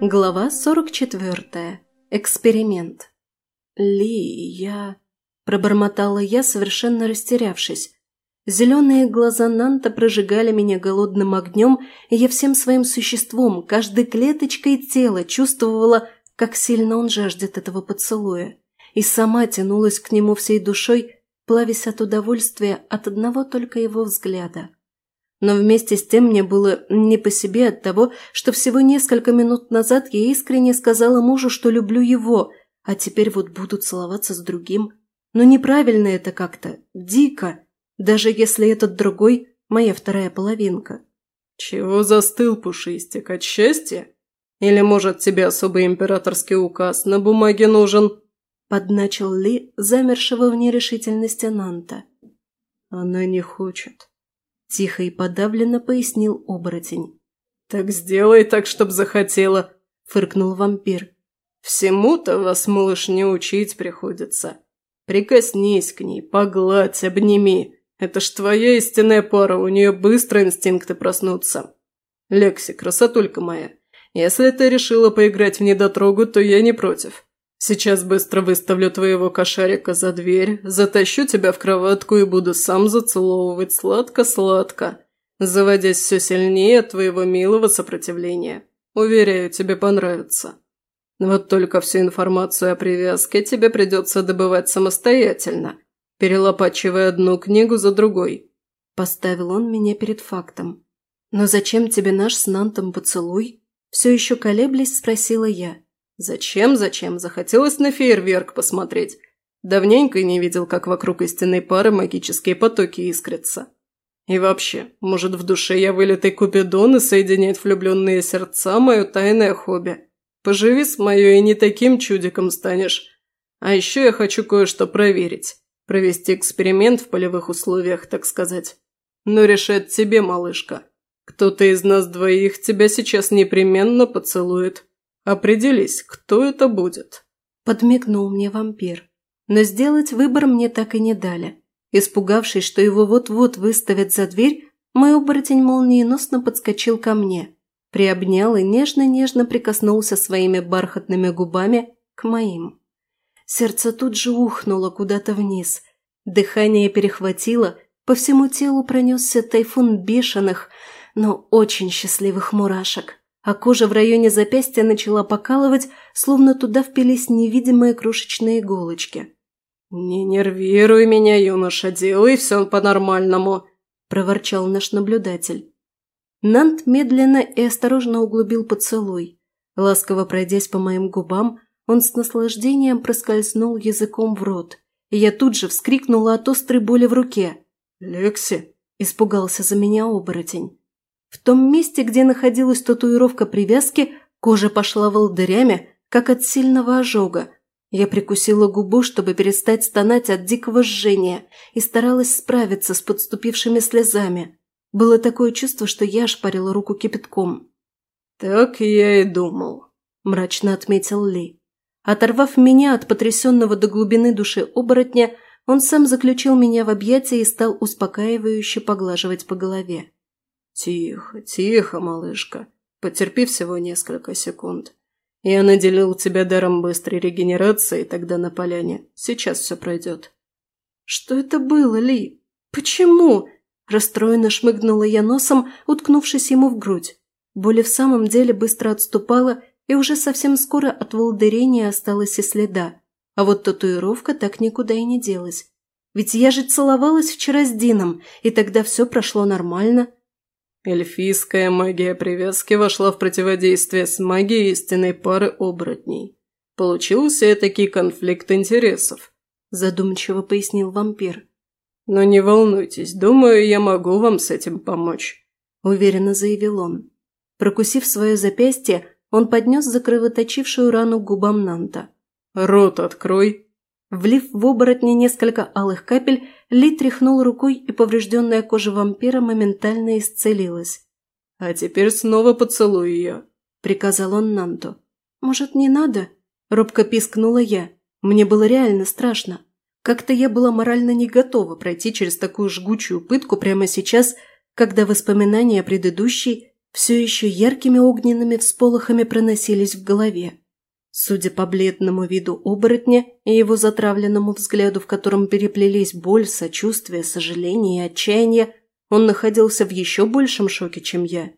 Глава 44. Эксперимент. «Ли, я...» – пробормотала я, совершенно растерявшись. Зеленые глаза Нанта прожигали меня голодным огнем, и я всем своим существом, каждой клеточкой тела чувствовала, как сильно он жаждет этого поцелуя, и сама тянулась к нему всей душой, плавясь от удовольствия от одного только его взгляда. Но вместе с тем мне было не по себе от того, что всего несколько минут назад я искренне сказала мужу, что люблю его, а теперь вот буду целоваться с другим. Но неправильно это как-то, дико, даже если этот другой – моя вторая половинка. «Чего застыл, Пушистик, от счастья? Или, может, тебе особый императорский указ на бумаге нужен?» Подначил Ли, замершего в нерешительности Нанта. «Она не хочет», – тихо и подавленно пояснил оборотень. «Так сделай так, чтоб захотела», – фыркнул вампир. «Всему-то вас, малыш, не учить приходится. Прикоснись к ней, погладь, обними. Это ж твоя истинная пара, у нее быстро инстинкты проснутся. Лекси, красотулька моя, если ты решила поиграть в недотрогу, то я не против. Сейчас быстро выставлю твоего кошарика за дверь, затащу тебя в кроватку и буду сам зацеловывать сладко-сладко, заводясь все сильнее от твоего милого сопротивления. Уверяю, тебе понравится. Вот только всю информацию о привязке тебе придется добывать самостоятельно, перелопачивая одну книгу за другой. Поставил он меня перед фактом. «Но зачем тебе наш с Нантом поцелуй?» Все еще колеблясь, спросила я. Зачем, зачем? Захотелось на фейерверк посмотреть. Давненько не видел, как вокруг истинной пары магические потоки искрятся. И вообще, может, в душе я вылитый Купидон и соединять влюбленные сердца – мое тайное хобби. Поживи с мое и не таким чудиком станешь. А еще я хочу кое-что проверить. Провести эксперимент в полевых условиях, так сказать. Но решать тебе, малышка. Кто-то из нас двоих тебя сейчас непременно поцелует. Определись, кто это будет?» Подмигнул мне вампир. Но сделать выбор мне так и не дали. Испугавшись, что его вот-вот выставят за дверь, мой оборотень молниеносно подскочил ко мне, приобнял и нежно-нежно прикоснулся своими бархатными губами к моим. Сердце тут же ухнуло куда-то вниз. Дыхание перехватило, по всему телу пронесся тайфун бешеных, но очень счастливых мурашек а кожа в районе запястья начала покалывать, словно туда впились невидимые крошечные иголочки. «Не нервируй меня, юноша, делай все по-нормальному», – проворчал наш наблюдатель. Нант медленно и осторожно углубил поцелуй. Ласково пройдясь по моим губам, он с наслаждением проскользнул языком в рот, я тут же вскрикнула от острой боли в руке. «Лекси!» – испугался за меня оборотень. В том месте, где находилась татуировка привязки, кожа пошла волдырями, как от сильного ожога. Я прикусила губу, чтобы перестать стонать от дикого жжения, и старалась справиться с подступившими слезами. Было такое чувство, что я ошпарила руку кипятком. «Так я и думал», – мрачно отметил Ли. Оторвав меня от потрясенного до глубины души оборотня, он сам заключил меня в объятия и стал успокаивающе поглаживать по голове. «Тихо, тихо, малышка. Потерпи всего несколько секунд. Я наделил тебя даром быстрой регенерации тогда на поляне. Сейчас все пройдет». «Что это было, Ли? Почему?» Расстроенно шмыгнула я носом, уткнувшись ему в грудь. Боль в самом деле быстро отступала, и уже совсем скоро от волдырения осталось и следа. А вот татуировка так никуда и не делась. Ведь я же целовалась вчера с Дином, и тогда все прошло нормально. Эльфийская магия привязки вошла в противодействие с магией истинной пары оборотней. Получился этакий конфликт интересов, задумчиво пояснил вампир. Но не волнуйтесь, думаю, я могу вам с этим помочь, уверенно заявил он. Прокусив свое запястье, он поднес закровоточившую рану к губам Нанта. «Рот открой!» Влив в оборотня несколько алых капель, ли тряхнул рукой, и поврежденная кожа вампира моментально исцелилась. «А теперь снова поцелуй ее», – приказал он Нанту. «Может, не надо?» – робко пискнула я. Мне было реально страшно. Как-то я была морально не готова пройти через такую жгучую пытку прямо сейчас, когда воспоминания о предыдущей все еще яркими огненными всполохами проносились в голове. Судя по бледному виду оборотня и его затравленному взгляду, в котором переплелись боль, сочувствие, сожаление и отчаяние, он находился в еще большем шоке, чем я.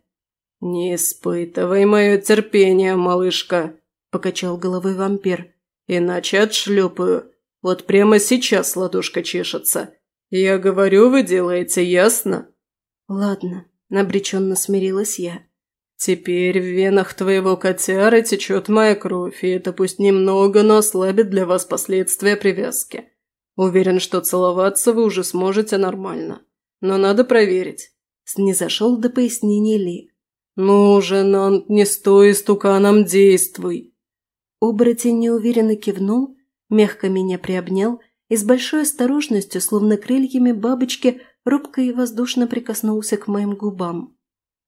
«Не испытывай мое терпение, малышка», – покачал головой вампир. «Иначе отшлепаю. Вот прямо сейчас ладошка чешется. Я говорю, вы делаете, ясно?» «Ладно», – обреченно смирилась я. «Теперь в венах твоего котяра течет моя кровь, и это пусть немного, но ослабит для вас последствия привязки. Уверен, что целоваться вы уже сможете нормально. Но надо проверить». Снизошел до пояснений Ли. «Ну же, Нант, не стой стуканом, действуй!» Оборотень неуверенно кивнул, мягко меня приобнял и с большой осторожностью, словно крыльями бабочки, робко и воздушно прикоснулся к моим губам.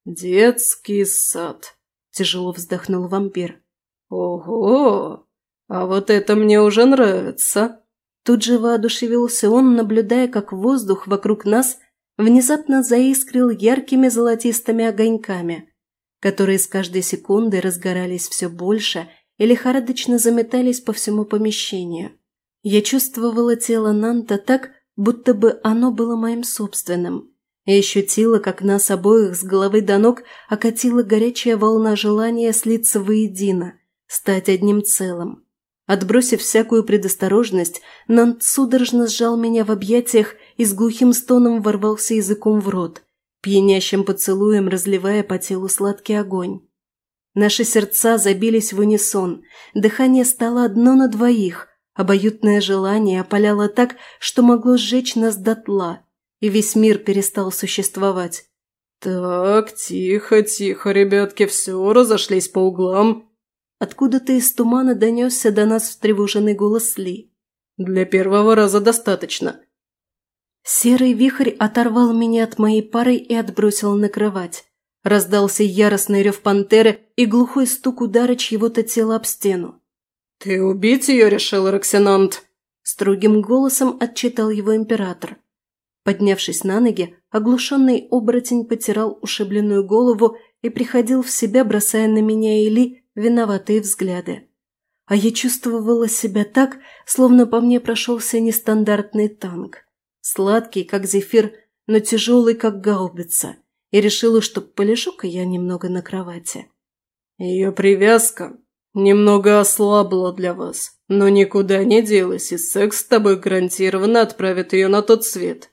«Детский сад», – тяжело вздохнул вампир. «Ого! А вот это мне уже нравится!» Тут же воодушевился он, наблюдая, как воздух вокруг нас внезапно заискрил яркими золотистыми огоньками, которые с каждой секундой разгорались все больше и лихорадочно заметались по всему помещению. Я чувствовала тело Нанта так, будто бы оно было моим собственным, и ощутила, как нас обоих с головы до ног окатила горячая волна желания слиться воедино, стать одним целым. Отбросив всякую предосторожность, Нант судорожно сжал меня в объятиях и с глухим стоном ворвался языком в рот, пьянящим поцелуем разливая по телу сладкий огонь. Наши сердца забились в унисон, дыхание стало одно на двоих, Обоюдное желание опаляло так, что могло сжечь нас дотла, и весь мир перестал существовать. «Так, тихо, тихо, ребятки, все, разошлись по углам». Откуда-то из тумана донесся до нас встревоженный голос Ли. «Для первого раза достаточно». Серый вихрь оторвал меня от моей пары и отбросил на кровать. Раздался яростный рев пантеры и глухой стук удара чьего-то тела об стену. «Ты убить ее решил, Роксинант?» Строгим голосом отчитал его император. Поднявшись на ноги, оглушенный оборотень потирал ушибленную голову и приходил в себя, бросая на меня и Ли виноватые взгляды. А я чувствовала себя так, словно по мне прошелся нестандартный танк. Сладкий, как зефир, но тяжелый, как гаубица. И решила, что полежу-ка я немного на кровати. Ее привязка «Немного ослабла для вас, но никуда не делась, и секс с тобой гарантированно отправит ее на тот свет».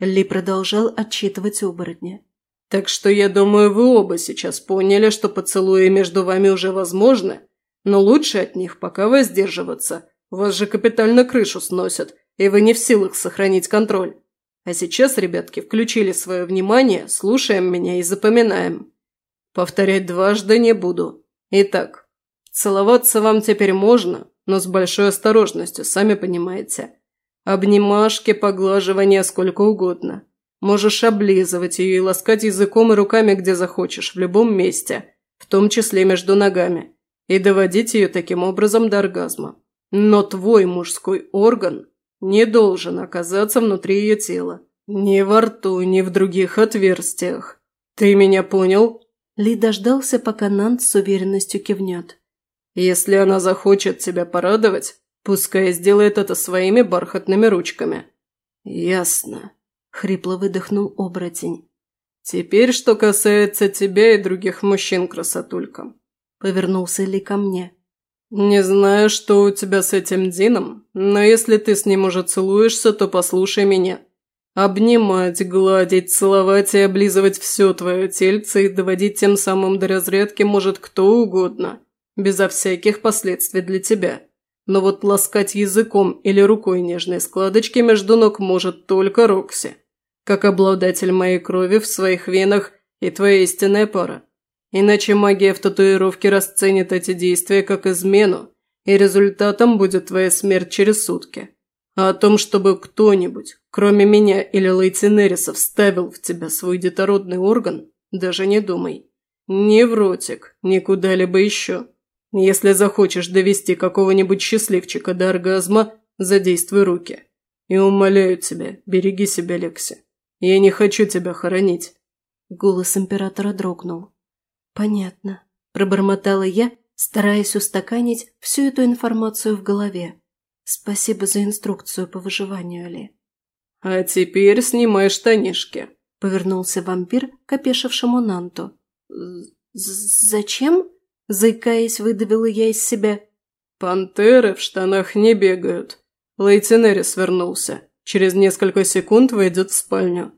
Ли продолжал отчитывать оборотня. «Так что я думаю, вы оба сейчас поняли, что поцелуи между вами уже возможны, но лучше от них пока воздерживаться. Вас же капитально крышу сносят, и вы не в силах сохранить контроль. А сейчас, ребятки, включили свое внимание, слушаем меня и запоминаем. Повторять дважды не буду. Итак, Целоваться вам теперь можно, но с большой осторожностью, сами понимаете. Обнимашки, поглаживания сколько угодно. Можешь облизывать ее и ласкать языком и руками где захочешь, в любом месте, в том числе между ногами, и доводить ее таким образом до оргазма. Но твой мужской орган не должен оказаться внутри ее тела. Ни во рту, ни в других отверстиях. Ты меня понял?» Ли дождался, пока Нант с уверенностью кивнет. Если она захочет тебя порадовать, пускай сделает это своими бархатными ручками». «Ясно», – хрипло выдохнул оборотень. «Теперь, что касается тебя и других мужчин, красотулька», – повернулся Ли ко мне. «Не знаю, что у тебя с этим Дином, но если ты с ним уже целуешься, то послушай меня. Обнимать, гладить, целовать и облизывать все твое тельце и доводить тем самым до разрядки может кто угодно безо всяких последствий для тебя. Но вот ласкать языком или рукой нежные складочки между ног может только Рокси, как обладатель моей крови в своих венах и твоя истинная пара. Иначе магия в татуировке расценит эти действия как измену, и результатом будет твоя смерть через сутки. А о том, чтобы кто-нибудь, кроме меня или Лейтенериса, вставил в тебя свой детородный орган, даже не думай. Ни в ротик, ни куда-либо еще. Если захочешь довести какого-нибудь счастливчика до оргазма, задействуй руки. И умоляю тебя, береги себя, Лекси. Я не хочу тебя хоронить». Голос императора дрогнул. «Понятно», – пробормотала я, стараясь устаканить всю эту информацию в голове. «Спасибо за инструкцию по выживанию, Ли». «А теперь снимай штанишки», – повернулся вампир к опешившему Нанту. «Зачем?» – заикаясь, выдавила я из себя. «Пантеры в штанах не бегают. Лейтенерис вернулся. Через несколько секунд войдет в спальню».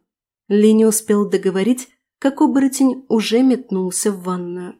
Ли не успел договорить, как оборотень уже метнулся в ванную.